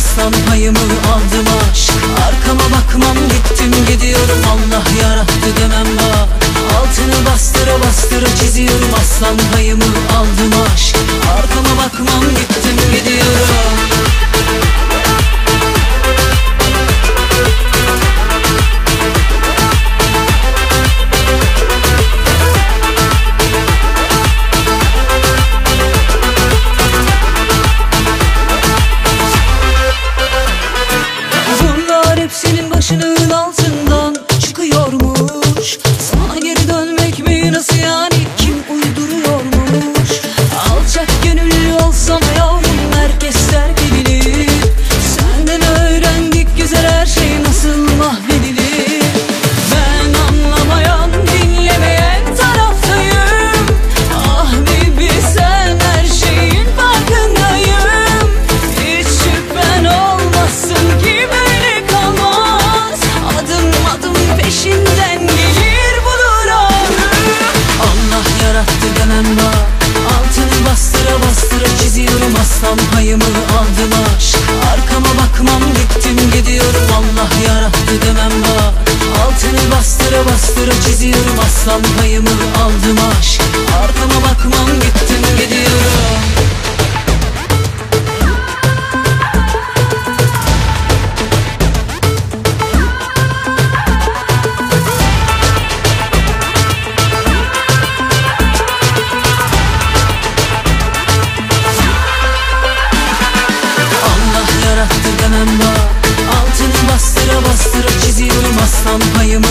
Aslan payımı aldım aşk. Arkama bakmam gittim gidiyorum. Allah yarattı demem bak Altını bastıra bastıra çiziyorum aslan noodles aldılar Arkama bakmam gittim gidiyorum. Allah yarattı demem bak Altını bastıra bastıra çiziyorum. Aslan payımı aldım aşk. Arkama bakmam gittim gidiyorum. Sıra çiziyorum aslan payımı